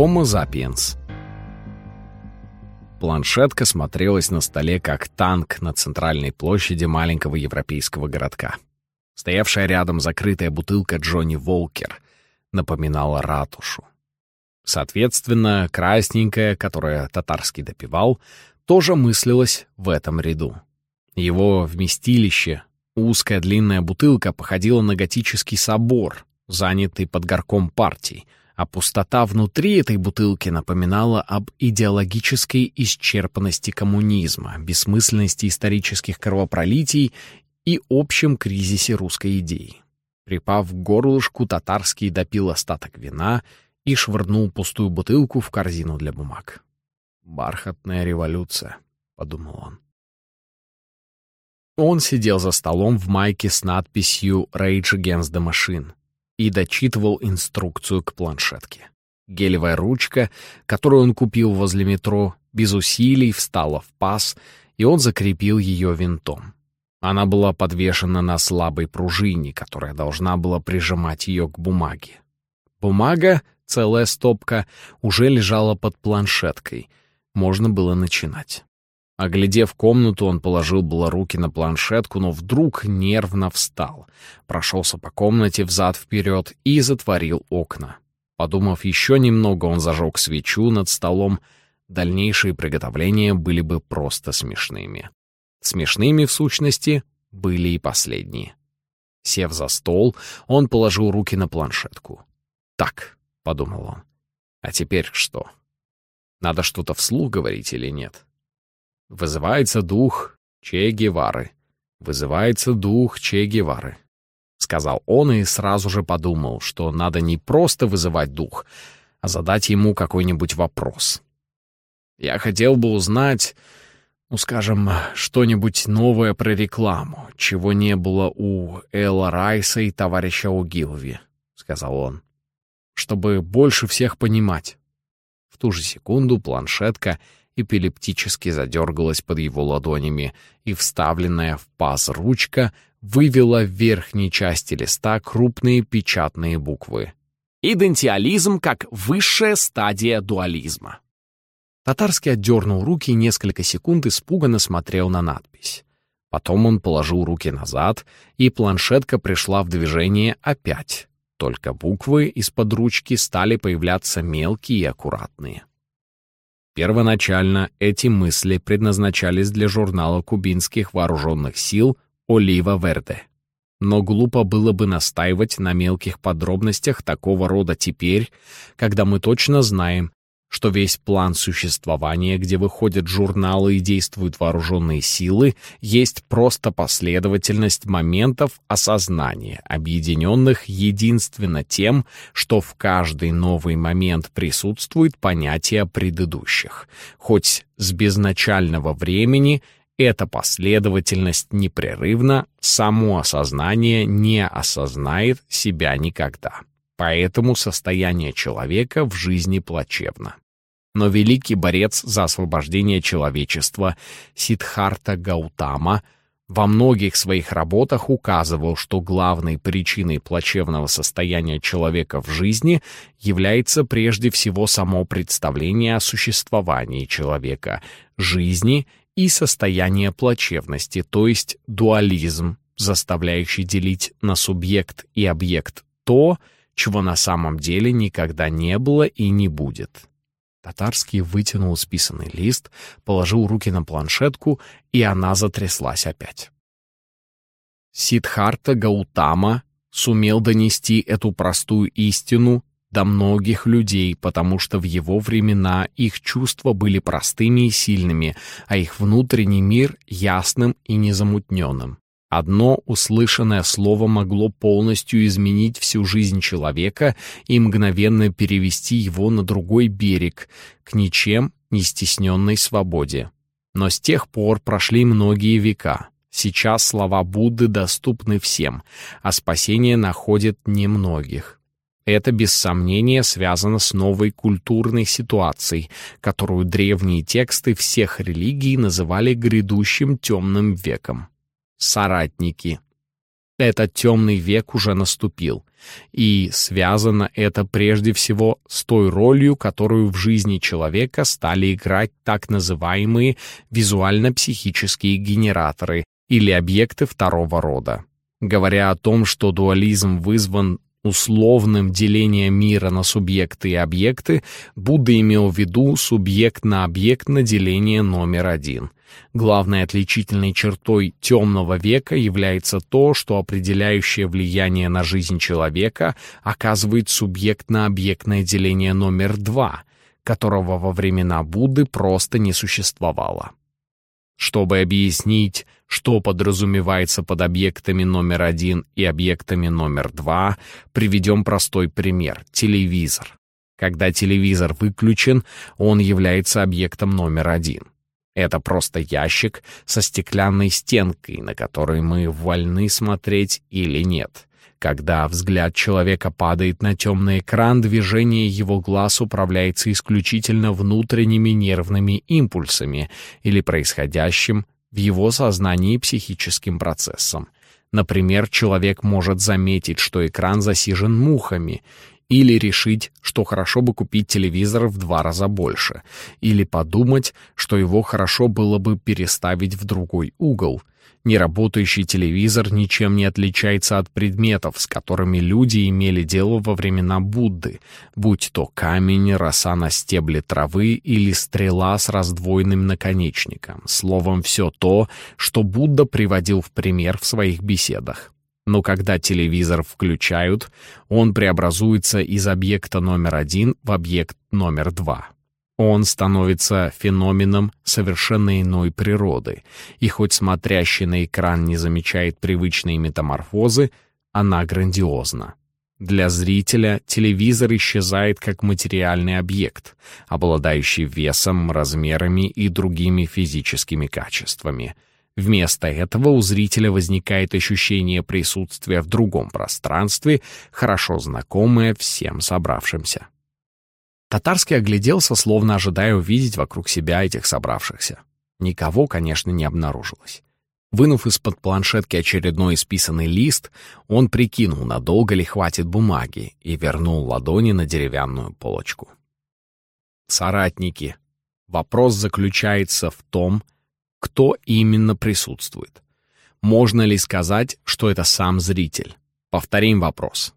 Homo sapiens. Планшетка смотрелась на столе, как танк на центральной площади маленького европейского городка. Стоявшая рядом закрытая бутылка Джонни Волкер напоминала ратушу. Соответственно, красненькая, которая татарский допивал, тоже мыслилась в этом ряду. Его вместилище, узкая длинная бутылка, походила на готический собор, занятый под горком партий — а пустота внутри этой бутылки напоминала об идеологической исчерпанности коммунизма, бессмысленности исторических кровопролитий и общем кризисе русской идеи. Припав к горлышку, татарский допил остаток вина и швырнул пустую бутылку в корзину для бумаг. «Бархатная революция», — подумал он. Он сидел за столом в майке с надписью «Rage Against the Machine», и дочитывал инструкцию к планшетке. Гелевая ручка, которую он купил возле метро, без усилий встала в паз, и он закрепил ее винтом. Она была подвешена на слабой пружине, которая должна была прижимать ее к бумаге. Бумага, целая стопка, уже лежала под планшеткой. Можно было начинать. Оглядев комнату, он положил было руки на планшетку, но вдруг нервно встал, прошелся по комнате взад-вперед и затворил окна. Подумав еще немного, он зажег свечу над столом. Дальнейшие приготовления были бы просто смешными. Смешными, в сущности, были и последние. Сев за стол, он положил руки на планшетку. «Так», — подумал он, — «а теперь что? Надо что-то вслух говорить или нет?» Вызывается дух Че Гевары. Вызывается дух Че Гевары. Сказал он и сразу же подумал, что надо не просто вызывать дух, а задать ему какой-нибудь вопрос. Я хотел бы узнать, ну, скажем, что-нибудь новое про рекламу, чего не было у Элла Райса и товарища Угилви, — сказал он, — чтобы больше всех понимать. В ту же секунду планшетка — эпилептически задергалась под его ладонями, и вставленная в паз ручка вывела в верхней части листа крупные печатные буквы. «Идентиализм как высшая стадия дуализма». Татарский отдернул руки и несколько секунд испуганно смотрел на надпись. Потом он положил руки назад, и планшетка пришла в движение опять. Только буквы из-под ручки стали появляться мелкие и аккуратные. Первоначально эти мысли предназначались для журнала кубинских вооруженных сил «Олива Верде». Но глупо было бы настаивать на мелких подробностях такого рода теперь, когда мы точно знаем, что весь план существования, где выходят журналы и действуют вооруженные силы, есть просто последовательность моментов осознания, объединенных единственно тем, что в каждый новый момент присутствует понятие предыдущих. Хоть с безначального времени эта последовательность непрерывна, само осознание не осознает себя никогда. Поэтому состояние человека в жизни плачевно. Но великий борец за освобождение человечества Сиддхарта Гаутама во многих своих работах указывал, что главной причиной плачевного состояния человека в жизни является прежде всего само представление о существовании человека, жизни и состояние плачевности, то есть дуализм, заставляющий делить на субъект и объект то, чего на самом деле никогда не было и не будет. Татарский вытянул списанный лист, положил руки на планшетку, и она затряслась опять. Сидхарта Гаутама сумел донести эту простую истину до многих людей, потому что в его времена их чувства были простыми и сильными, а их внутренний мир ясным и незамутненным. Одно услышанное слово могло полностью изменить всю жизнь человека и мгновенно перевести его на другой берег, к ничем не стесненной свободе. Но с тех пор прошли многие века. Сейчас слова Будды доступны всем, а спасение находит немногих. Это, без сомнения, связано с новой культурной ситуацией, которую древние тексты всех религий называли грядущим темным веком соратники. Этот темный век уже наступил, и связано это прежде всего с той ролью, которую в жизни человека стали играть так называемые визуально-психические генераторы или объекты второго рода. Говоря о том, что дуализм вызван условным делением мира на субъекты и объекты, Будда имел в виду субъект на объект деление номер один — Главной отличительной чертой темного века является то, что определяющее влияние на жизнь человека оказывает субъект на объектное деление номер два, которого во времена Будды просто не существовало. Чтобы объяснить, что подразумевается под объектами номер один и объектами номер два, приведем простой пример — телевизор. Когда телевизор выключен, он является объектом номер один. Это просто ящик со стеклянной стенкой, на который мы вольны смотреть или нет. Когда взгляд человека падает на темный экран, движение его глаз управляется исключительно внутренними нервными импульсами или происходящим в его сознании психическим процессом. Например, человек может заметить, что экран засижен мухами, или решить, что хорошо бы купить телевизор в два раза больше. Или подумать, что его хорошо было бы переставить в другой угол. Неработающий телевизор ничем не отличается от предметов, с которыми люди имели дело во времена Будды, будь то камень, роса на стебле травы или стрела с раздвоенным наконечником. Словом, все то, что Будда приводил в пример в своих беседах. Но когда телевизор включают, он преобразуется из объекта номер один в объект номер два. Он становится феноменом совершенно иной природы, и хоть смотрящий на экран не замечает привычные метаморфозы, она грандиозна. Для зрителя телевизор исчезает как материальный объект, обладающий весом, размерами и другими физическими качествами — Вместо этого у зрителя возникает ощущение присутствия в другом пространстве, хорошо знакомое всем собравшимся. Татарский огляделся, словно ожидая увидеть вокруг себя этих собравшихся. Никого, конечно, не обнаружилось. Вынув из-под планшетки очередной исписанный лист, он прикинул, надолго ли хватит бумаги, и вернул ладони на деревянную полочку. «Соратники, вопрос заключается в том, кто именно присутствует. Можно ли сказать, что это сам зритель? Повторим вопрос,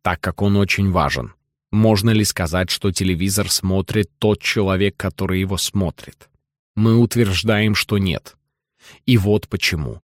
так как он очень важен. Можно ли сказать, что телевизор смотрит тот человек, который его смотрит? Мы утверждаем, что нет. И вот почему.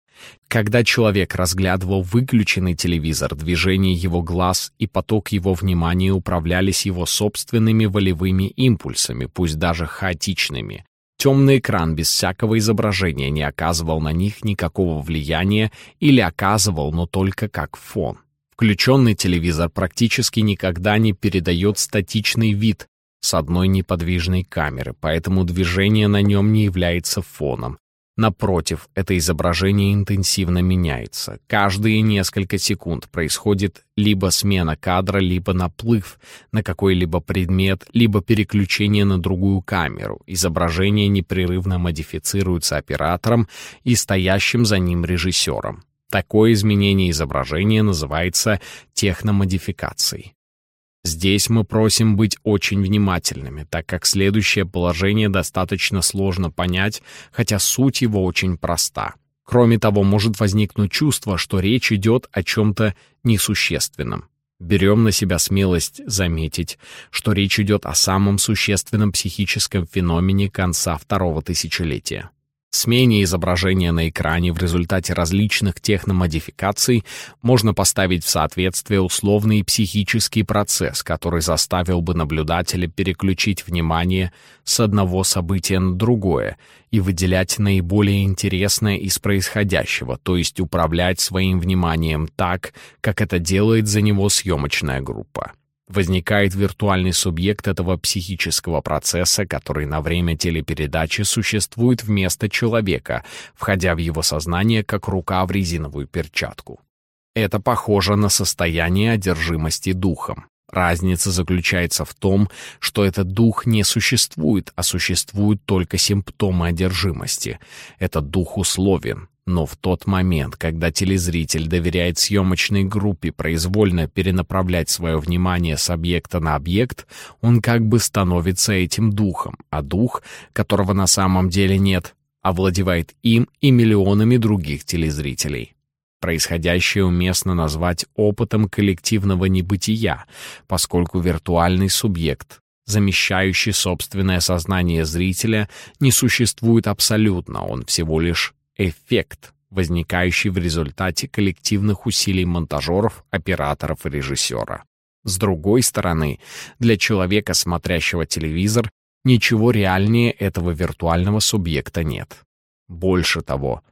Когда человек разглядывал выключенный телевизор, движение его глаз и поток его внимания управлялись его собственными волевыми импульсами, пусть даже хаотичными, Темный экран без всякого изображения не оказывал на них никакого влияния или оказывал, но только как фон. Включенный телевизор практически никогда не передает статичный вид с одной неподвижной камеры, поэтому движение на нем не является фоном. Напротив, это изображение интенсивно меняется. Каждые несколько секунд происходит либо смена кадра, либо наплыв на какой-либо предмет, либо переключение на другую камеру. Изображение непрерывно модифицируется оператором и стоящим за ним режиссером. Такое изменение изображения называется техномодификацией. Здесь мы просим быть очень внимательными, так как следующее положение достаточно сложно понять, хотя суть его очень проста. Кроме того, может возникнуть чувство, что речь идет о чем-то несущественном. Берем на себя смелость заметить, что речь идет о самом существенном психическом феномене конца второго тысячелетия. Смене изображения на экране в результате различных техномодификаций можно поставить в соответствие условный психический процесс, который заставил бы наблюдателя переключить внимание с одного события на другое и выделять наиболее интересное из происходящего, то есть управлять своим вниманием так, как это делает за него съемочная группа. Возникает виртуальный субъект этого психического процесса, который на время телепередачи существует вместо человека, входя в его сознание как рука в резиновую перчатку. Это похоже на состояние одержимости духом. Разница заключается в том, что этот дух не существует, а существуют только симптомы одержимости. Этот дух условен, Но в тот момент, когда телезритель доверяет съемочной группе произвольно перенаправлять свое внимание с объекта на объект, он как бы становится этим духом, а дух, которого на самом деле нет, овладевает им и миллионами других телезрителей. Происходящее уместно назвать опытом коллективного небытия, поскольку виртуальный субъект, замещающий собственное сознание зрителя, не существует абсолютно, он всего лишь эффект, возникающий в результате коллективных усилий монтажеров, операторов и режиссера. С другой стороны, для человека, смотрящего телевизор, ничего реальнее этого виртуального субъекта нет. Больше того,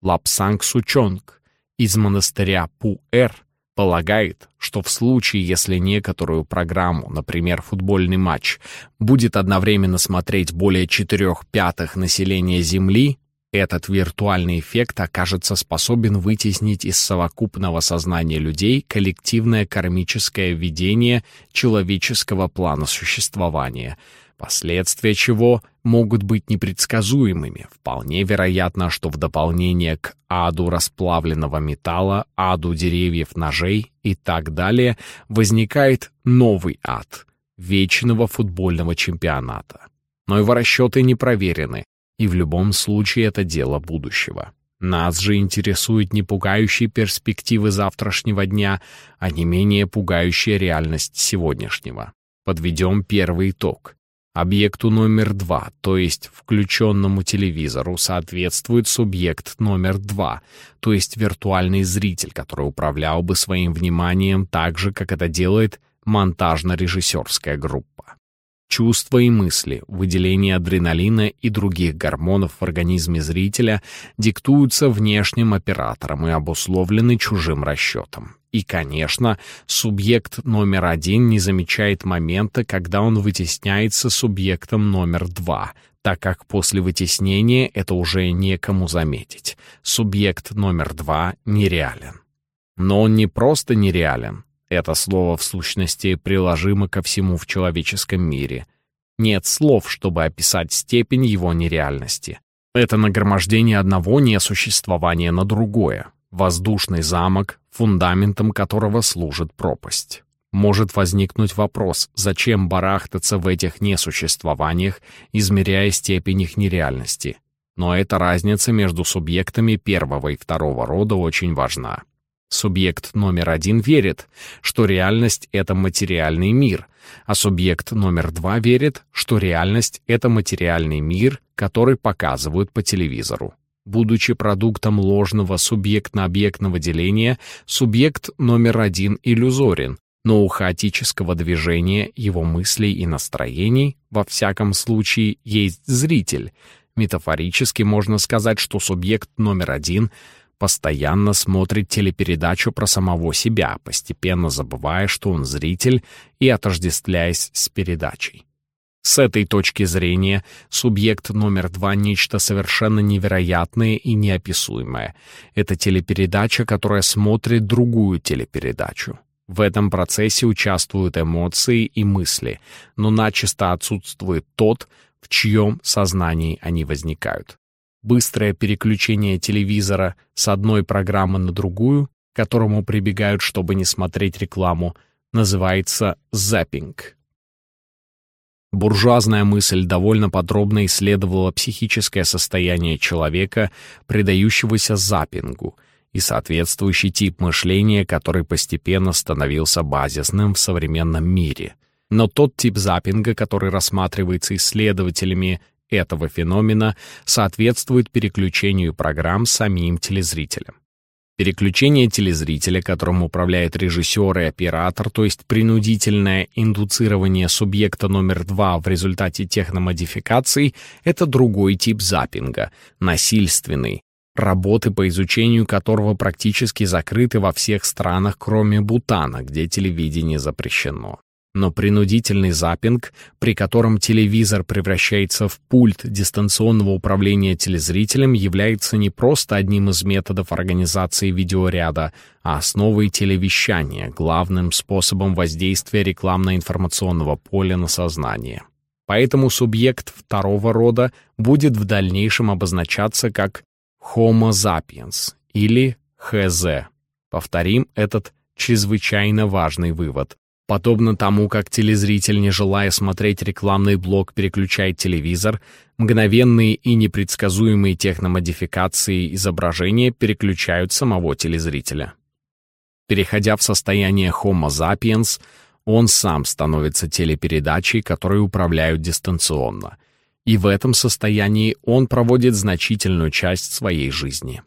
Лапсанг Сучонг из монастыря Пу-Эр полагает, что в случае, если некоторую программу, например, футбольный матч, будет одновременно смотреть более четырех пятых населения Земли, этот виртуальный эффект окажется способен вытеснить из совокупного сознания людей коллективное кармическое видение человеческого плана существования, последствия чего могут быть непредсказуемыми. Вполне вероятно, что в дополнение к аду расплавленного металла, аду деревьев, ножей и так далее возникает новый ад — вечного футбольного чемпионата. Но его расчеты не проверены, и в любом случае это дело будущего. Нас же интересуют не пугающие перспективы завтрашнего дня, а не менее пугающая реальность сегодняшнего. Подведем первый итог. Объекту номер два, то есть включенному телевизору, соответствует субъект номер два, то есть виртуальный зритель, который управлял бы своим вниманием так же, как это делает монтажно-режиссерская группа. Чувства и мысли, выделение адреналина и других гормонов в организме зрителя диктуются внешним оператором и обусловлены чужим расчетом. И, конечно, субъект номер один не замечает момента, когда он вытесняется субъектом номер два, так как после вытеснения это уже некому заметить. Субъект номер два нереален. Но он не просто нереален, это слово в сущности приложимо ко всему в человеческом мире. Нет слов, чтобы описать степень его нереальности. Это нагромождение одного несуществования на другое. Воздушный замок, фундаментом которого служит пропасть. Может возникнуть вопрос, зачем барахтаться в этих несуществованиях, измеряя степень их нереальности. Но эта разница между субъектами первого и второго рода очень важна. Субъект номер один верит, что реальность — это материальный мир, а субъект номер два верит, что реальность — это материальный мир, который показывают по телевизору. Будучи продуктом ложного субъектно-объектного деления, субъект номер один иллюзорен, но у хаотического движения его мыслей и настроений, во всяком случае, есть зритель. Метафорически можно сказать, что субъект номер один — постоянно смотрит телепередачу про самого себя, постепенно забывая, что он зритель и отождествляясь с передачей. С этой точки зрения субъект номер два — нечто совершенно невероятное и неописуемое. Это телепередача, которая смотрит другую телепередачу. В этом процессе участвуют эмоции и мысли, но начисто отсутствует тот, в чьем сознании они возникают быстрое переключение телевизора с одной программы на другую, к которому прибегают, чтобы не смотреть рекламу, называется запинг. Буржуазная мысль довольно подробно исследовала психическое состояние человека, предающегося запингу, и соответствующий тип мышления, который постепенно становился базисным в современном мире. Но тот тип запинга, который рассматривается исследователями этого феномена соответствует переключению программ самим телезрителем. Переключение телезрителя, которым управляет режиссер и оператор, то есть принудительное индуцирование субъекта номер два в результате техномодификаций, это другой тип запинга, насильственный, работы по изучению которого практически закрыты во всех странах, кроме Бутана, где телевидение запрещено. Но принудительный запинг, при котором телевизор превращается в пульт дистанционного управления телезрителем, является не просто одним из методов организации видеоряда, а основой телевещания, главным способом воздействия рекламно-информационного поля на сознание. Поэтому субъект второго рода будет в дальнейшем обозначаться как Homo sapiens или ХЗ. Повторим этот чрезвычайно важный вывод. Подобно тому, как телезритель, не желая смотреть рекламный блок, переключает телевизор, мгновенные и непредсказуемые техномодификации изображения переключают самого телезрителя. Переходя в состояние Homo sapiens, он сам становится телепередачей, которой управляют дистанционно. И в этом состоянии он проводит значительную часть своей жизни.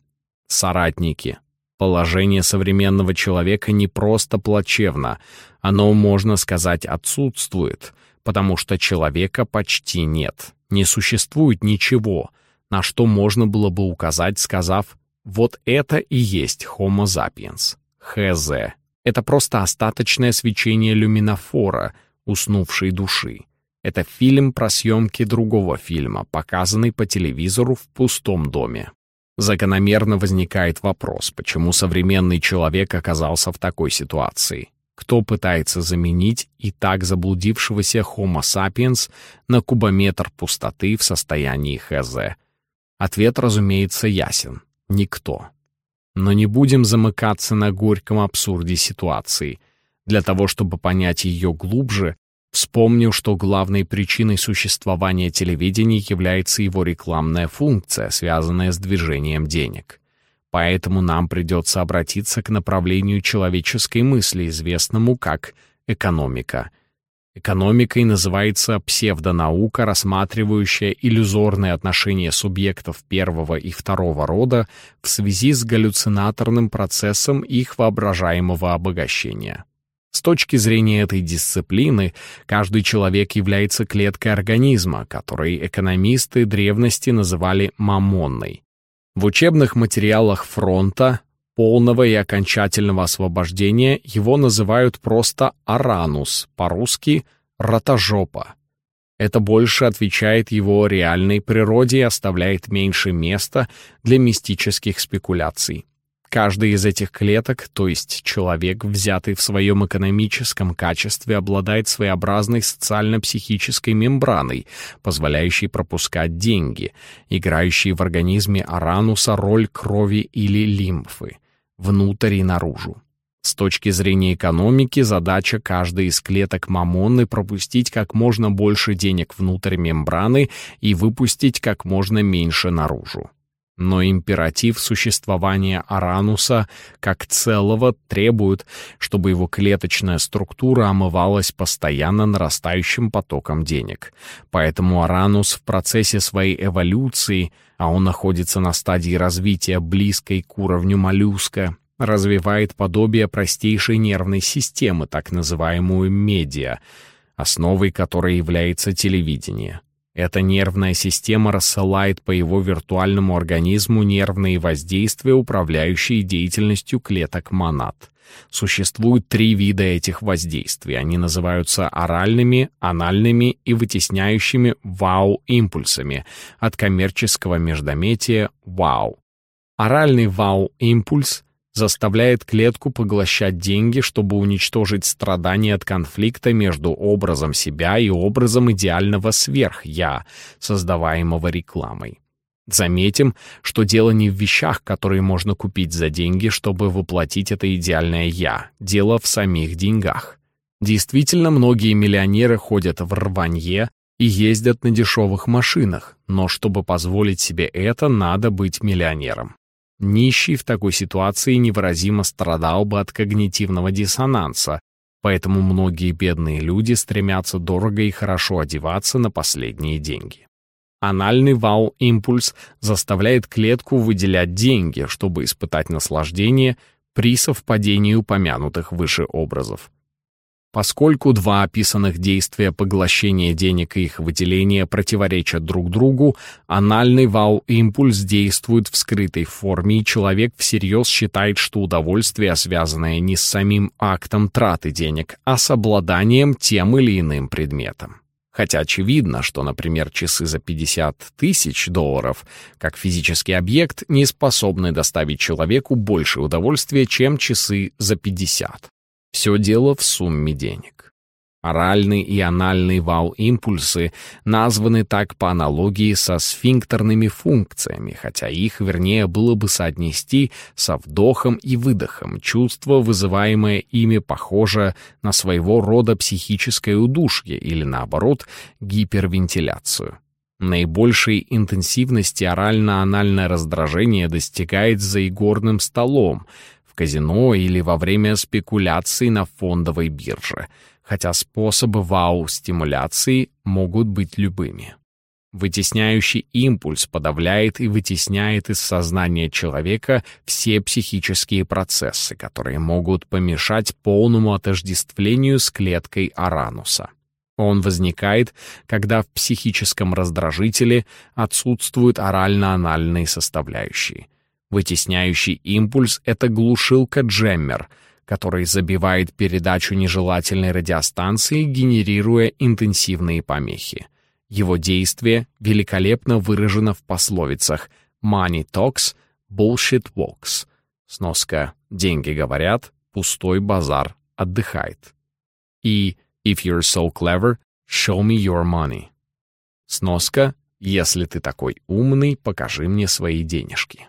Соратники, Положение современного человека не просто плачевно, оно, можно сказать, отсутствует, потому что человека почти нет, не существует ничего, на что можно было бы указать, сказав «вот это и есть Homo sapiens». ХЗ. Это просто остаточное свечение люминофора, уснувшей души. Это фильм про съемки другого фильма, показанный по телевизору в пустом доме. Закономерно возникает вопрос, почему современный человек оказался в такой ситуации. Кто пытается заменить и так заблудившегося Homo sapiens на кубометр пустоты в состоянии ХЗ? Ответ, разумеется, ясен. Никто. Но не будем замыкаться на горьком абсурде ситуации. Для того, чтобы понять ее глубже, Вспомнил, что главной причиной существования телевидения является его рекламная функция, связанная с движением денег. Поэтому нам придется обратиться к направлению человеческой мысли, известному как экономика. Экономикой называется псевдонаука, рассматривающая иллюзорные отношения субъектов первого и второго рода в связи с галлюцинаторным процессом их воображаемого обогащения. С точки зрения этой дисциплины, каждый человек является клеткой организма, который экономисты древности называли мамонной. В учебных материалах фронта полного и окончательного освобождения его называют просто аранус, по-русски ротожопа. Это больше отвечает его реальной природе и оставляет меньше места для мистических спекуляций. Каждый из этих клеток, то есть человек, взятый в своем экономическом качестве, обладает своеобразной социально-психической мембраной, позволяющей пропускать деньги, играющие в организме арануса роль крови или лимфы, внутрь и наружу. С точки зрения экономики, задача каждой из клеток мамоны пропустить как можно больше денег внутрь мембраны и выпустить как можно меньше наружу. Но императив существования Арануса как целого требует, чтобы его клеточная структура омывалась постоянно нарастающим потоком денег. Поэтому Аранус в процессе своей эволюции, а он находится на стадии развития близкой к уровню моллюска, развивает подобие простейшей нервной системы, так называемую медиа, основой которой является телевидение. Эта нервная система рассылает по его виртуальному организму нервные воздействия, управляющие деятельностью клеток монад. Существует три вида этих воздействий. Они называются оральными, анальными и вытесняющими вау-импульсами от коммерческого междометия вау. Оральный вау-импульс заставляет клетку поглощать деньги, чтобы уничтожить страдания от конфликта между образом себя и образом идеального сверх-я, создаваемого рекламой. Заметим, что дело не в вещах, которые можно купить за деньги, чтобы воплотить это идеальное «я». Дело в самих деньгах. Действительно, многие миллионеры ходят в рванье и ездят на дешевых машинах, но чтобы позволить себе это, надо быть миллионером. Нищий в такой ситуации невыразимо страдал бы от когнитивного диссонанса, поэтому многие бедные люди стремятся дорого и хорошо одеваться на последние деньги. Анальный вал-импульс заставляет клетку выделять деньги, чтобы испытать наслаждение при совпадении упомянутых выше образов. Поскольку два описанных действия поглощения денег и их выделения противоречат друг другу, анальный вау-импульс действует в скрытой форме, и человек всерьез считает, что удовольствие, связанное не с самим актом траты денег, а с обладанием тем или иным предметом. Хотя очевидно, что, например, часы за 50 тысяч долларов, как физический объект, не способны доставить человеку больше удовольствия, чем часы за 50. Все дело в сумме денег. Оральный и анальный вау-импульсы названы так по аналогии со сфинктерными функциями, хотя их, вернее, было бы соотнести со вдохом и выдохом. Чувство, вызываемое ими, похоже на своего рода психическое удушье или, наоборот, гипервентиляцию. Наибольшей интенсивности орально-анальное раздражение достигает за игорным столом, казино или во время спекуляций на фондовой бирже — хотя способы вау-стимуляции могут быть любыми. Вытесняющий импульс подавляет и вытесняет из сознания человека все психические процессы, которые могут помешать полному отождествлению с клеткой арануса. Он возникает, когда в психическом раздражителе отсутствуют орально-анальные составляющие. Вытесняющий импульс — это глушилка-джеммер — который забивает передачу нежелательной радиостанции, генерируя интенсивные помехи. Его действие великолепно выражено в пословицах «money talks, bullshit walks». Сноска «деньги говорят, пустой базар отдыхает». И «if you're so clever, show me your money». Сноска «если ты такой умный, покажи мне свои денежки».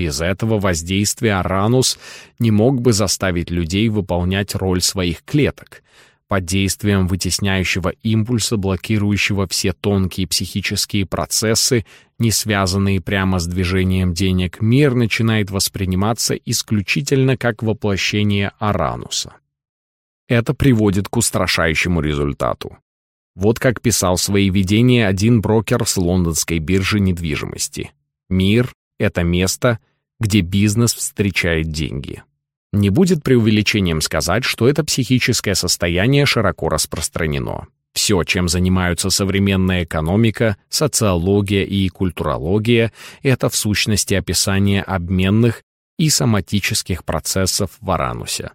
Без этого воздействия Аранус не мог бы заставить людей выполнять роль своих клеток. Под действием вытесняющего импульса, блокирующего все тонкие психические процессы, не связанные прямо с движением денег, мир начинает восприниматься исключительно как воплощение Арануса. Это приводит к устрашающему результату. Вот как писал свои видения один брокер с лондонской биржи недвижимости. Мир это место, где бизнес встречает деньги. Не будет преувеличением сказать, что это психическое состояние широко распространено. Все, чем занимаются современная экономика, социология и культурология, это в сущности описание обменных и соматических процессов в Аранусе.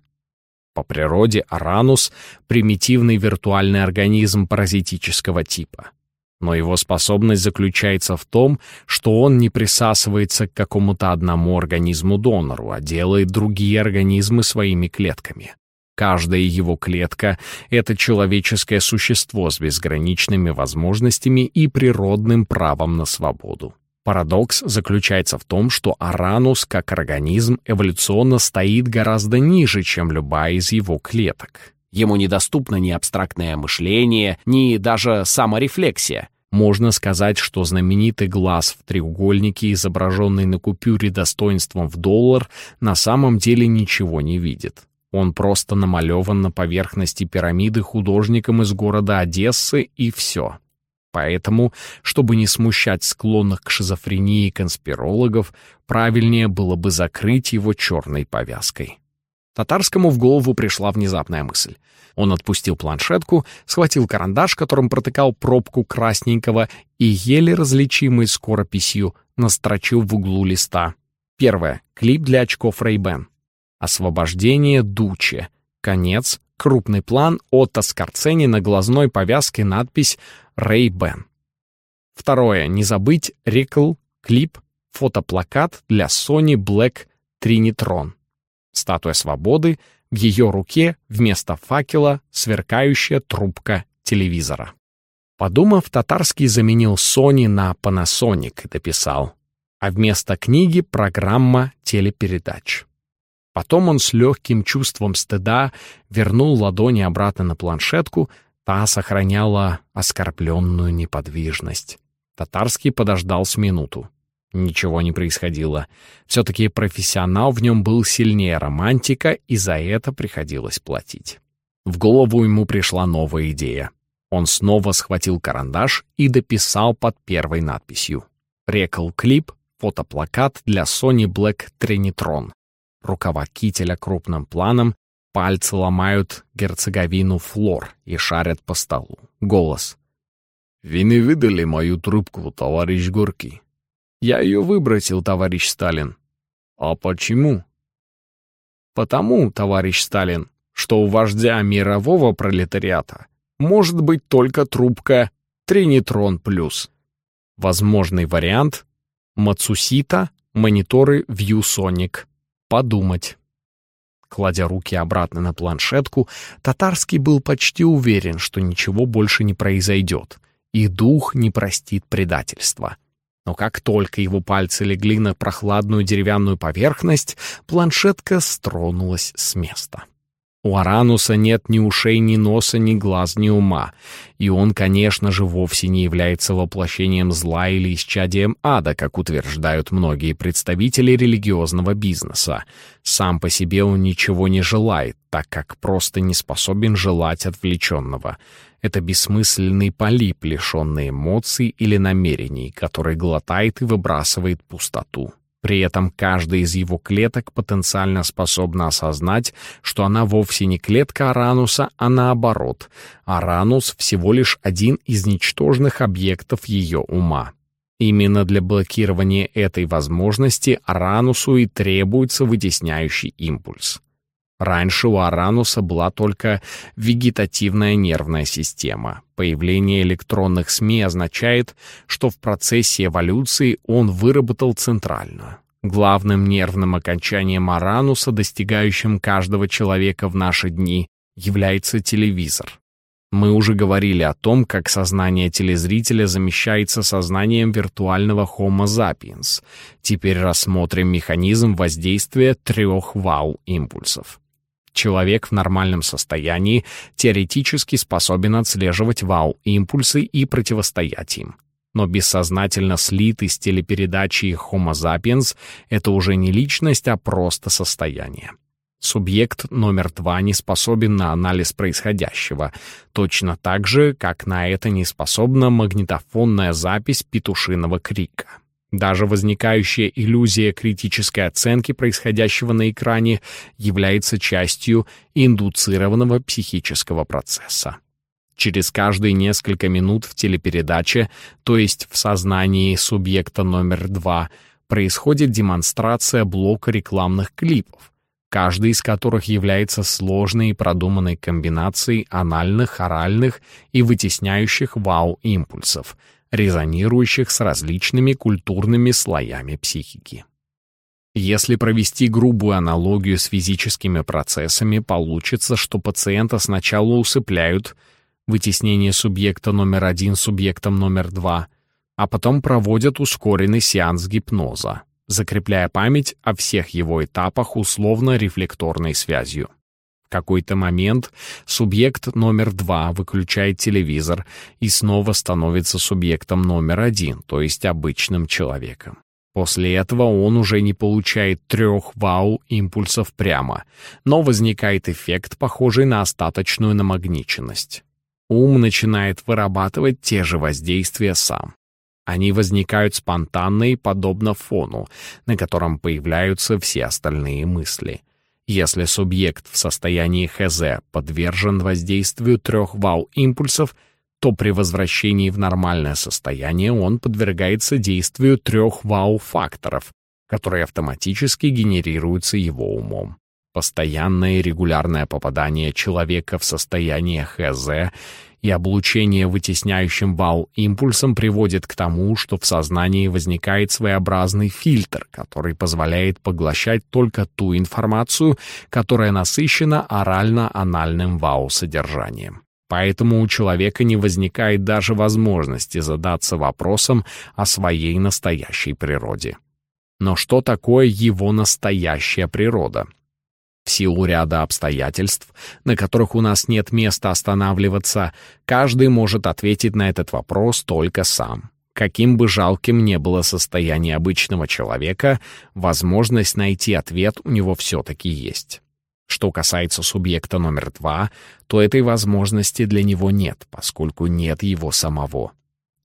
По природе Аранус — примитивный виртуальный организм паразитического типа но его способность заключается в том, что он не присасывается к какому-то одному организму-донору, а делает другие организмы своими клетками. Каждая его клетка — это человеческое существо с безграничными возможностями и природным правом на свободу. Парадокс заключается в том, что Аранус как организм эволюционно стоит гораздо ниже, чем любая из его клеток. Ему недоступно ни абстрактное мышление, ни даже саморефлексия. Можно сказать, что знаменитый глаз в треугольнике, изображенный на купюре достоинством в доллар, на самом деле ничего не видит. Он просто намалеван на поверхности пирамиды художником из города Одессы, и все. Поэтому, чтобы не смущать склонных к шизофрении конспирологов, правильнее было бы закрыть его черной повязкой. Татарскому в голову пришла внезапная мысль. Он отпустил планшетку, схватил карандаш, которым протыкал пробку красненького, и еле различимой скорописью настрочил в углу листа. Первое. Клип для очков Ray-Ban. Освобождение Дуче. Конец. Крупный план Отто Скорцени на глазной повязке надпись Ray-Ban. Второе. Не забыть Рикл, клип, фотоплакат для Sony Black Trinitron статуя свободы, в ее руке вместо факела сверкающая трубка телевизора. Подумав, Татарский заменил Sony на Panasonic и дописал, а вместо книги программа телепередач. Потом он с легким чувством стыда вернул ладони обратно на планшетку, та сохраняла оскорбленную неподвижность. Татарский подождал с минуту. Ничего не происходило. Все-таки профессионал в нем был сильнее романтика, и за это приходилось платить. В голову ему пришла новая идея. Он снова схватил карандаш и дописал под первой надписью. Рекл клип, фотоплакат для Sony Black Trinitron. Рукава кителя крупным планом, пальцы ломают герцеговину флор и шарят по столу. Голос. «Вы не выдали мою трубку, товарищ Горький?» Я ее выбросил, товарищ Сталин. А почему? Потому, товарищ Сталин, что у вождя мирового пролетариата может быть только трубка Тринитрон плюс. Возможный вариант — Мацусита, мониторы ViewSonic. Подумать. Кладя руки обратно на планшетку, Татарский был почти уверен, что ничего больше не произойдет, и дух не простит предательства. Но как только его пальцы легли на прохладную деревянную поверхность, планшетка стронулась с места. У Арануса нет ни ушей, ни носа, ни глаз, ни ума. И он, конечно же, вовсе не является воплощением зла или исчадием ада, как утверждают многие представители религиозного бизнеса. Сам по себе он ничего не желает, так как просто не способен желать отвлеченного. Это бессмысленный полип, лишенный эмоций или намерений, который глотает и выбрасывает пустоту. При этом каждая из его клеток потенциально способна осознать, что она вовсе не клетка Арануса, а наоборот. Аранус всего лишь один из ничтожных объектов ее ума. Именно для блокирования этой возможности Аранусу и требуется вытесняющий импульс. Раньше у Арануса была только вегетативная нервная система. Появление электронных СМИ означает, что в процессе эволюции он выработал центральную. Главным нервным окончанием Арануса, достигающим каждого человека в наши дни, является телевизор. Мы уже говорили о том, как сознание телезрителя замещается сознанием виртуального Homo sapiens. Теперь рассмотрим механизм воздействия трех вау-импульсов. Человек в нормальном состоянии теоретически способен отслеживать вау-импульсы и противостоять им. Но бессознательно слитый с телепередачей Homo sapiens — это уже не личность, а просто состояние. Субъект номер два не способен на анализ происходящего, точно так же, как на это не способна магнитофонная запись петушиного крика. Даже возникающая иллюзия критической оценки происходящего на экране является частью индуцированного психического процесса. Через каждые несколько минут в телепередаче, то есть в сознании субъекта номер два, происходит демонстрация блока рекламных клипов, каждый из которых является сложной и продуманной комбинацией анальных, оральных и вытесняющих вау-импульсов — резонирующих с различными культурными слоями психики. Если провести грубую аналогию с физическими процессами, получится, что пациента сначала усыпляют, вытеснение субъекта номер один субъектом номер два, а потом проводят ускоренный сеанс гипноза, закрепляя память о всех его этапах условно-рефлекторной связью. Какой-то момент субъект номер два выключает телевизор и снова становится субъектом номер один, то есть обычным человеком. После этого он уже не получает трех вау-импульсов прямо, но возникает эффект, похожий на остаточную намагниченность. Ум начинает вырабатывать те же воздействия сам. Они возникают спонтанно и подобно фону, на котором появляются все остальные мысли — если субъект в состоянии ХЗ подвержен воздействию трех вау-импульсов, то при возвращении в нормальное состояние он подвергается действию трех вау-факторов, которые автоматически генерируются его умом. Постоянное и регулярное попадание человека в состояние ХЗ и облучение вытесняющим вал импульсом приводит к тому, что в сознании возникает своеобразный фильтр, который позволяет поглощать только ту информацию, которая насыщена орально-анальным вау-содержанием. Поэтому у человека не возникает даже возможности задаться вопросом о своей настоящей природе. Но что такое его настоящая природа? В силу ряда обстоятельств, на которых у нас нет места останавливаться, каждый может ответить на этот вопрос только сам. Каким бы жалким ни было состояние обычного человека, возможность найти ответ у него все-таки есть. Что касается субъекта номер два, то этой возможности для него нет, поскольку нет его самого.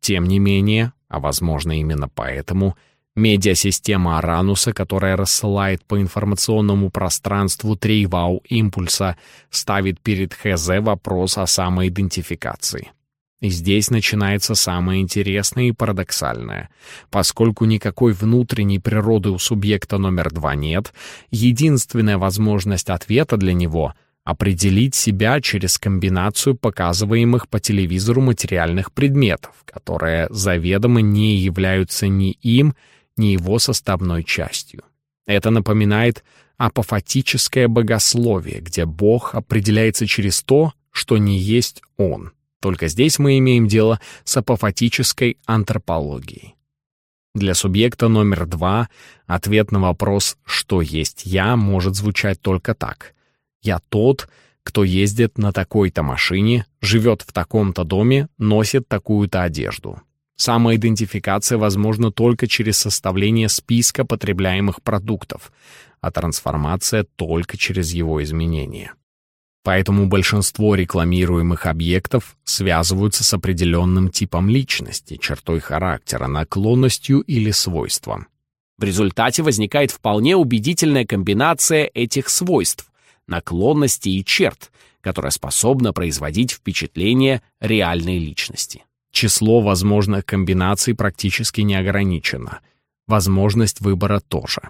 Тем не менее, а возможно именно поэтому — Медиасистема Арануса, которая рассылает по информационному пространству три вау-импульса, ставит перед ХЗ вопрос о самоидентификации. И здесь начинается самое интересное и парадоксальное. Поскольку никакой внутренней природы у субъекта номер два нет, единственная возможность ответа для него — определить себя через комбинацию показываемых по телевизору материальных предметов, которые заведомо не являются ни им, ни его составной частью. Это напоминает апофатическое богословие, где Бог определяется через то, что не есть Он. Только здесь мы имеем дело с апофатической антропологией. Для субъекта номер два ответ на вопрос «что есть я» может звучать только так. «Я тот, кто ездит на такой-то машине, живет в таком-то доме, носит такую-то одежду». Самоидентификация возможна только через составление списка потребляемых продуктов, а трансформация только через его изменение. Поэтому большинство рекламируемых объектов связываются с определенным типом личности, чертой характера, наклонностью или свойством. В результате возникает вполне убедительная комбинация этих свойств, наклонностей и черт, которая способна производить впечатление реальной личности. Число возможных комбинаций практически не ограничено. Возможность выбора тоже.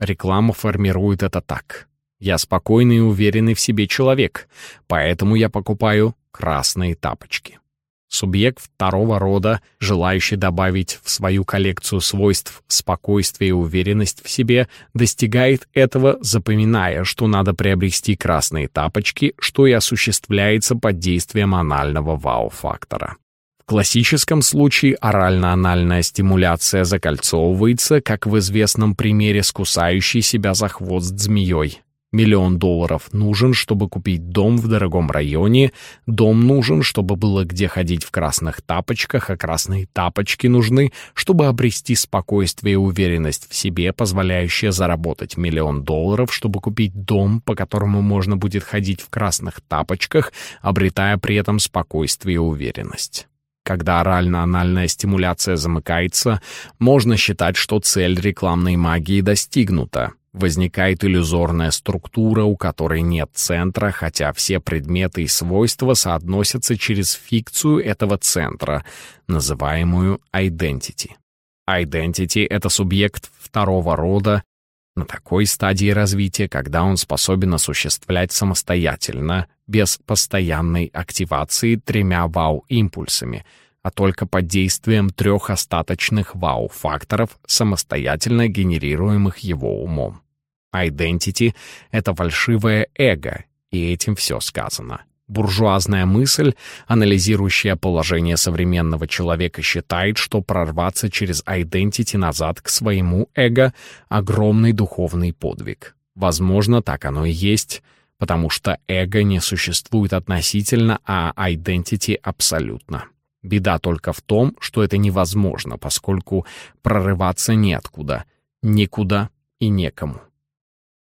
Реклама формирует это так. Я спокойный и уверенный в себе человек, поэтому я покупаю красные тапочки. Субъект второго рода, желающий добавить в свою коллекцию свойств спокойствие и уверенность в себе, достигает этого, запоминая, что надо приобрести красные тапочки, что и осуществляется под действием анального вау-фактора. Классическом случае орально-анальная стимуляция закольцовывается, как в известном примере с кусающей себя за хвост змеей. Миллион долларов нужен, чтобы купить дом в дорогом районе, дом нужен, чтобы было где ходить в красных тапочках, а красные тапочки нужны, чтобы обрести спокойствие и уверенность в себе, позволяющие заработать миллион долларов, чтобы купить дом, по которому можно будет ходить в красных тапочках, обретая при этом спокойствие и уверенность. Когда орально-анальная стимуляция замыкается, можно считать, что цель рекламной магии достигнута. Возникает иллюзорная структура, у которой нет центра, хотя все предметы и свойства соотносятся через фикцию этого центра, называемую identity. Identity — это субъект второго рода на такой стадии развития, когда он способен осуществлять самостоятельно, без постоянной активации тремя вау-импульсами — а только под действием трех остаточных вау-факторов, самостоятельно генерируемых его умом. Identity — это фальшивое эго, и этим все сказано. Буржуазная мысль, анализирующая положение современного человека, считает, что прорваться через identity назад к своему эго — огромный духовный подвиг. Возможно, так оно и есть, потому что эго не существует относительно, а identity — абсолютно. Беда только в том, что это невозможно, поскольку прорываться неоткуда, никуда и некому.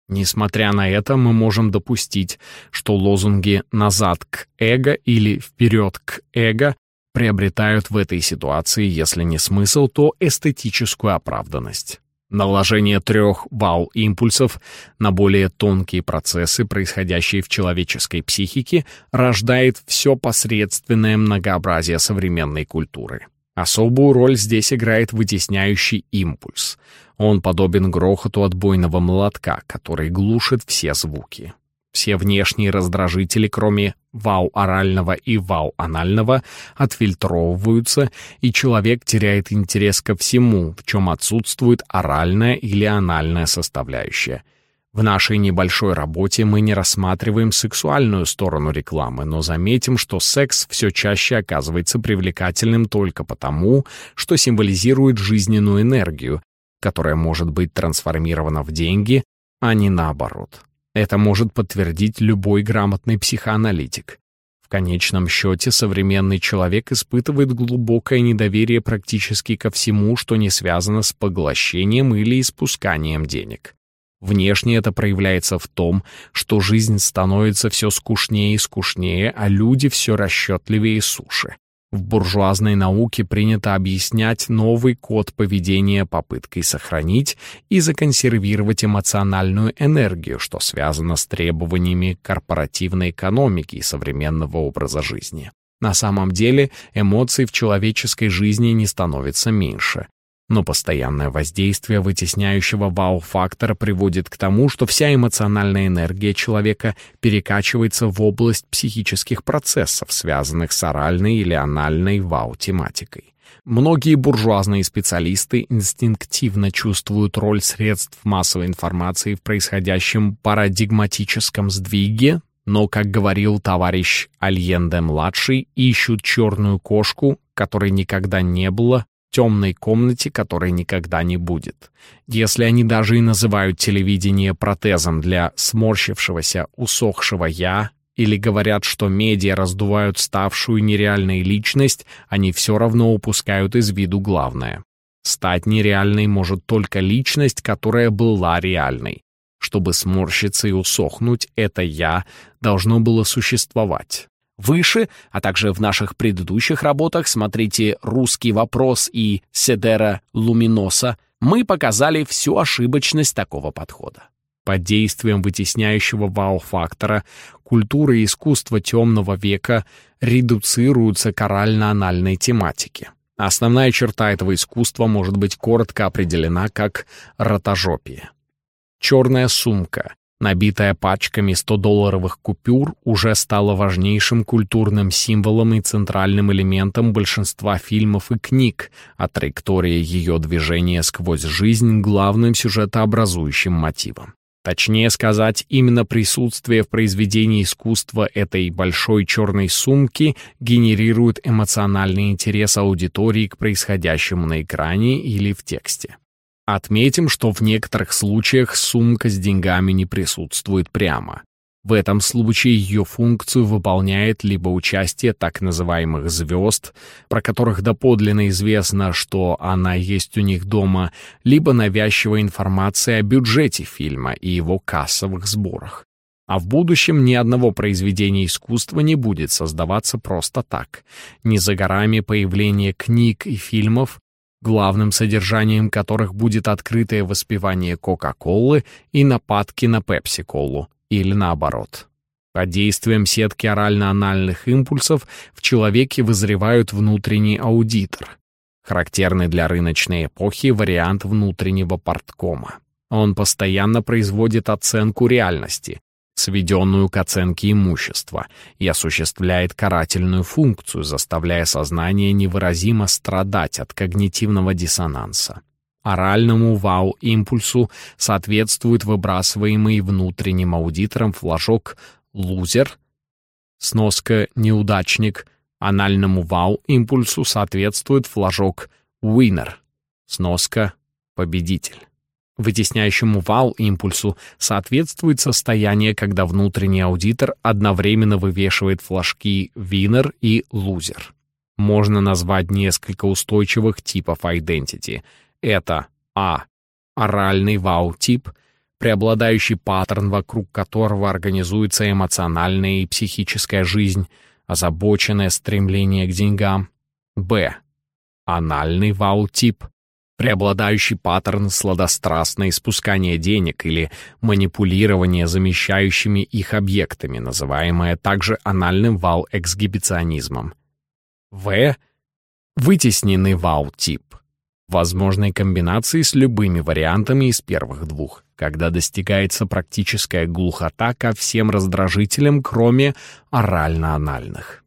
Несмотря на это, мы можем допустить, что лозунги «назад к эго» или «вперед к эго» приобретают в этой ситуации, если не смысл, то эстетическую оправданность. Наложение трех вау-импульсов на более тонкие процессы, происходящие в человеческой психике, рождает все посредственное многообразие современной культуры. Особую роль здесь играет вытесняющий импульс. Он подобен грохоту отбойного молотка, который глушит все звуки. Все внешние раздражители, кроме вау-орального и вау-анального, отфильтровываются, и человек теряет интерес ко всему, в чем отсутствует оральная или анальная составляющая. В нашей небольшой работе мы не рассматриваем сексуальную сторону рекламы, но заметим, что секс все чаще оказывается привлекательным только потому, что символизирует жизненную энергию, которая может быть трансформирована в деньги, а не наоборот. Это может подтвердить любой грамотный психоаналитик. В конечном счете современный человек испытывает глубокое недоверие практически ко всему, что не связано с поглощением или испусканием денег. Внешне это проявляется в том, что жизнь становится все скучнее и скучнее, а люди все расчетливее и суше. В буржуазной науке принято объяснять новый код поведения попыткой сохранить и законсервировать эмоциональную энергию, что связано с требованиями корпоративной экономики и современного образа жизни. На самом деле эмоций в человеческой жизни не становится меньше. Но постоянное воздействие вытесняющего вау-фактора приводит к тому, что вся эмоциональная энергия человека перекачивается в область психических процессов, связанных с оральной или анальной вау-тематикой. Многие буржуазные специалисты инстинктивно чувствуют роль средств массовой информации в происходящем парадигматическом сдвиге, но, как говорил товарищ Альенде-младший, ищут черную кошку, которой никогда не было, темной комнате, которой никогда не будет. Если они даже и называют телевидение протезом для сморщившегося, усохшего «я», или говорят, что медиа раздувают ставшую нереальной личность, они все равно упускают из виду главное. Стать нереальной может только личность, которая была реальной. Чтобы сморщиться и усохнуть, это «я» должно было существовать. Выше, а также в наших предыдущих работах, смотрите «Русский вопрос» и «Седера Луминоса», мы показали всю ошибочность такого подхода. Под действием вытесняющего вау-фактора культура и искусство темного века редуцируются к орально-анальной тематике. Основная черта этого искусства может быть коротко определена как ротожопие. Черная сумка, набитая пачками 100-долларовых купюр, уже стала важнейшим культурным символом и центральным элементом большинства фильмов и книг, а траектория ее движения сквозь жизнь — главным сюжетообразующим мотивом. Точнее сказать, именно присутствие в произведении искусства этой большой черной сумки генерирует эмоциональный интерес аудитории к происходящему на экране или в тексте. Отметим, что в некоторых случаях сумка с деньгами не присутствует прямо. В этом случае ее функцию выполняет либо участие так называемых «звезд», про которых доподлинно известно, что она есть у них дома, либо навязчивая информация о бюджете фильма и его кассовых сборах. А в будущем ни одного произведения искусства не будет создаваться просто так. Не за горами появление книг и фильмов, главным содержанием которых будет открытое воспевание Кока-Колы и нападки на Пепси-Колу, или наоборот. Под действием сетки орально-анальных импульсов в человеке вызревают внутренний аудитор, характерный для рыночной эпохи вариант внутреннего порткома. Он постоянно производит оценку реальности, сведенную к оценке имущества, и осуществляет карательную функцию, заставляя сознание невыразимо страдать от когнитивного диссонанса. Оральному вау-импульсу соответствует выбрасываемый внутренним аудитором флажок «лузер», сноска «неудачник», анальному вау-импульсу соответствует флажок «winner», сноска «победитель». Вытесняющему вау-импульсу соответствует состояние, когда внутренний аудитор одновременно вывешивает флажки «winner» и «loser». Можно назвать несколько устойчивых типов identity — это а. Оральный вау-тип, преобладающий паттерн, вокруг которого организуется эмоциональная и психическая жизнь, озабоченное стремление к деньгам. б. Анальный вау-тип, преобладающий паттерн сладострастное испускание денег или манипулирование замещающими их объектами, называемое также анальным вау-эксгибиционизмом. В. Вытесненный вау-тип, возможной комбинации с любыми вариантами из первых двух, когда достигается практическая глухота ко всем раздражителям, кроме орально-анальных.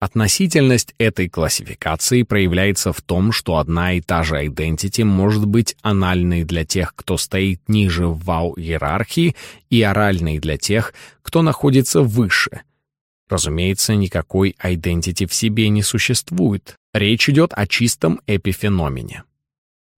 Относительность этой классификации проявляется в том, что одна и та же identity может быть анальной для тех, кто стоит ниже в вау-иерархии, и оральной для тех, кто находится выше. Разумеется, никакой identity в себе не существует, Речь идет о чистом эпифеномене.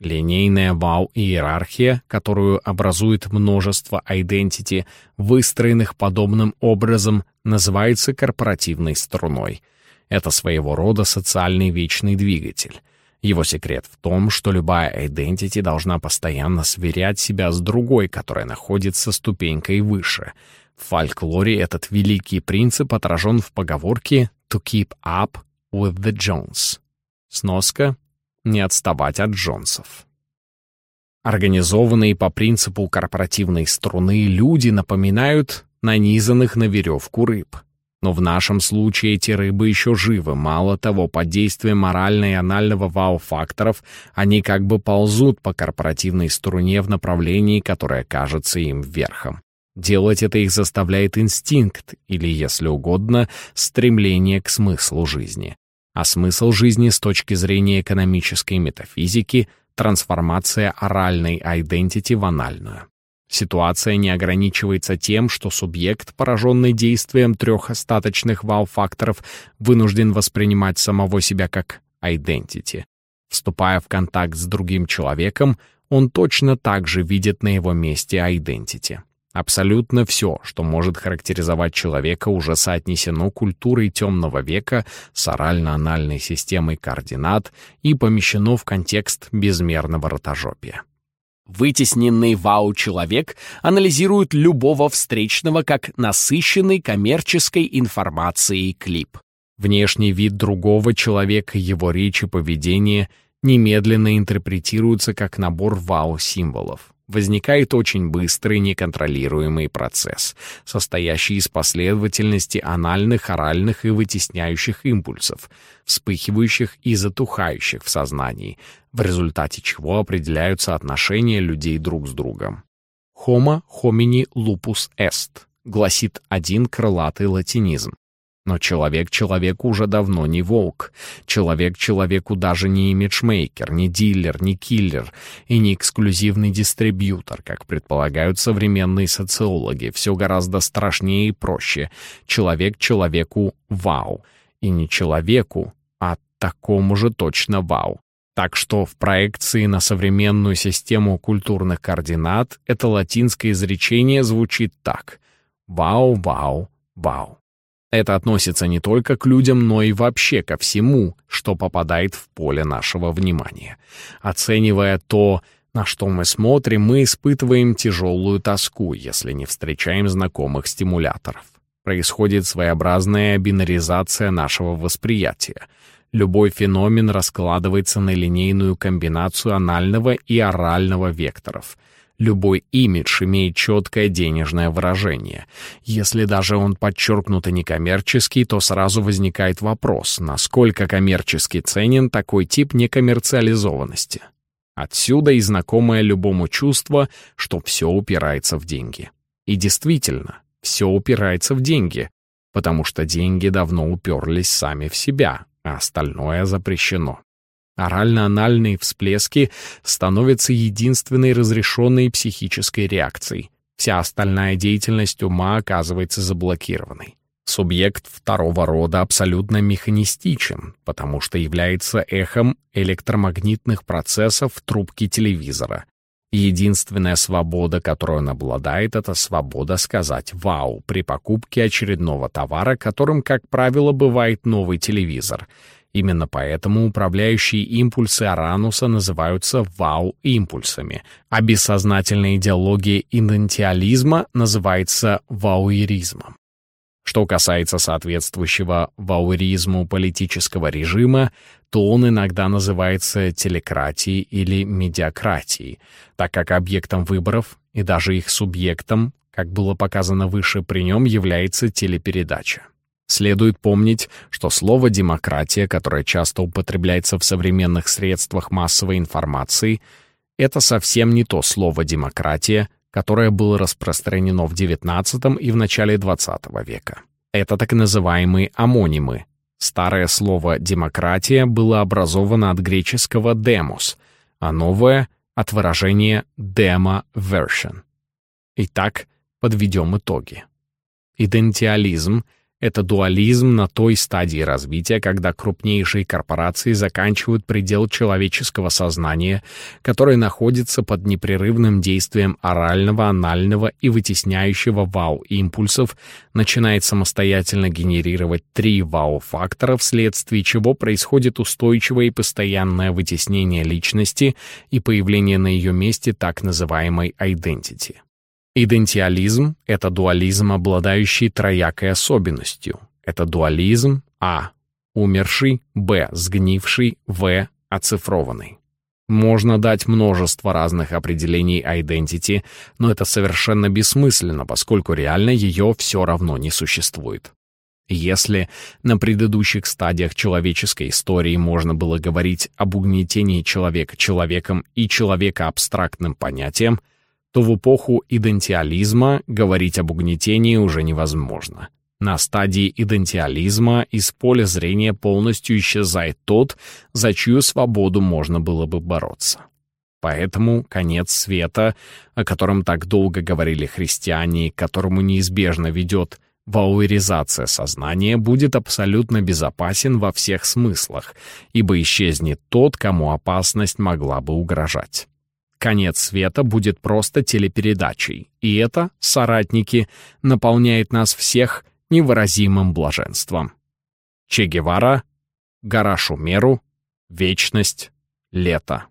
Линейная вау-иерархия, которую образует множество identity, выстроенных подобным образом, называется корпоративной струной. Это своего рода социальный вечный двигатель. Его секрет в том, что любая identity должна постоянно сверять себя с другой, которая находится ступенькой выше. В фольклоре этот великий принцип отражен в поговорке «to keep up with the Jones». Сноска «Не отставать от Джонсов». Организованные по принципу корпоративной струны люди напоминают нанизанных на веревку рыб. Но в нашем случае эти рыбы еще живы. Мало того, под действием морально и анального вау-факторов они как бы ползут по корпоративной струне в направлении, которое кажется им верхом. Делать это их заставляет инстинкт или, если угодно, стремление к смыслу жизни. А смысл жизни с точки зрения экономической метафизики — трансформация оральной identity в анальную. Ситуация не ограничивается тем, что субъект, пораженный действием трех остаточных вау-факторов, вынужден воспринимать самого себя как identity. Вступая в контакт с другим человеком, он точно так же видит на его месте identity. Абсолютно все, что может характеризовать человека, уже соотнесено культурой темного века с орально-анальной системой координат и помещено в контекст безмерного ротожопия. Вытесненный вау-человек анализирует любого встречного как насыщенный коммерческой информацией клип. Внешний вид другого человека, его речь и поведение немедленно интерпретируются как набор вау-символов. Возникает очень быстрый неконтролируемый процесс, состоящий из последовательности анальных, оральных и вытесняющих импульсов, вспыхивающих и затухающих в сознании, в результате чего определяются отношения людей друг с другом. «Homo homini lupus est» гласит один крылатый латинизм. Но человек человеку уже давно не волк. Человек человеку даже не имиджмейкер, не дилер, не киллер и не эксклюзивный дистрибьютор, как предполагают современные социологи. Все гораздо страшнее и проще. Человек человеку вау. И не человеку, а такому же точно вау. Так что в проекции на современную систему культурных координат это латинское изречение звучит так. Вау, вау, вау. Это относится не только к людям, но и вообще ко всему, что попадает в поле нашего внимания. Оценивая то, на что мы смотрим, мы испытываем тяжелую тоску, если не встречаем знакомых стимуляторов. Происходит своеобразная бинаризация нашего восприятия — Любой феномен раскладывается на линейную комбинацию анального и орального векторов. Любой имидж имеет четкое денежное выражение. Если даже он подчеркнуто некоммерческий, то сразу возникает вопрос, насколько коммерчески ценен такой тип некоммерциализованности. Отсюда и знакомое любому чувство, что все упирается в деньги. И действительно, все упирается в деньги, потому что деньги давно уперлись сами в себя, а остальное запрещено. Орально-анальные всплески становятся единственной разрешенной психической реакцией. Вся остальная деятельность ума оказывается заблокированной. Субъект второго рода абсолютно механистичен, потому что является эхом электромагнитных процессов в трубке телевизора. Единственная свобода, которой он обладает, это свобода сказать «Вау» при покупке очередного товара, которым, как правило, бывает новый телевизор. Именно поэтому управляющие импульсы Арануса называются вау-импульсами, а бессознательная идеология идентиализма называется вауэризмом. Что касается соответствующего вауэризму политического режима, то он иногда называется телекратией или медиакратией, так как объектом выборов и даже их субъектом, как было показано выше, при нем является телепередача. Следует помнить, что слово «демократия», которое часто употребляется в современных средствах массовой информации, это совсем не то слово «демократия», которое было распространено в XIX и в начале XX века. Это так называемые амонимы. Старое слово «демократия» было образовано от греческого «demos», а новое — от выражения «demo version». Итак, подведем итоги. Идентиализм — это дуализм на той стадии развития, когда крупнейшие корпорации заканчивают предел человеческого сознания, которое находится под непрерывным действием орального, анального и вытесняющего вау-импульсов, начинает самостоятельно генерировать три вау-фактора, вследствие чего происходит устойчивое и постоянное вытеснение личности и появление на ее месте так называемой identity. Идентиализм — это дуализм, обладающий троякой особенностью. Это дуализм А — умерший, Б — сгнивший, В — оцифрованный. Можно дать множество разных определений identity, но это совершенно бессмысленно, поскольку реально ее все равно не существует. Если на предыдущих стадиях человеческой истории можно было говорить об угнетении человека человеком и человека абстрактным понятием — то в эпоху идентиализма говорить об угнетении уже невозможно. На стадии идентиализма из поля зрения полностью исчезает тот, за чью свободу можно было бы бороться. Поэтому конец света, о котором так долго говорили христиане, которому неизбежно ведет вауэризация сознания, будет абсолютно безопасен во всех смыслах, ибо исчезнет тот, кому опасность могла бы угрожать. Конец света будет просто телепередачей, и это, соратники, наполняет нас всех невыразимым блаженством. Че Гевара, Гора Шумеру, Вечность, Лето.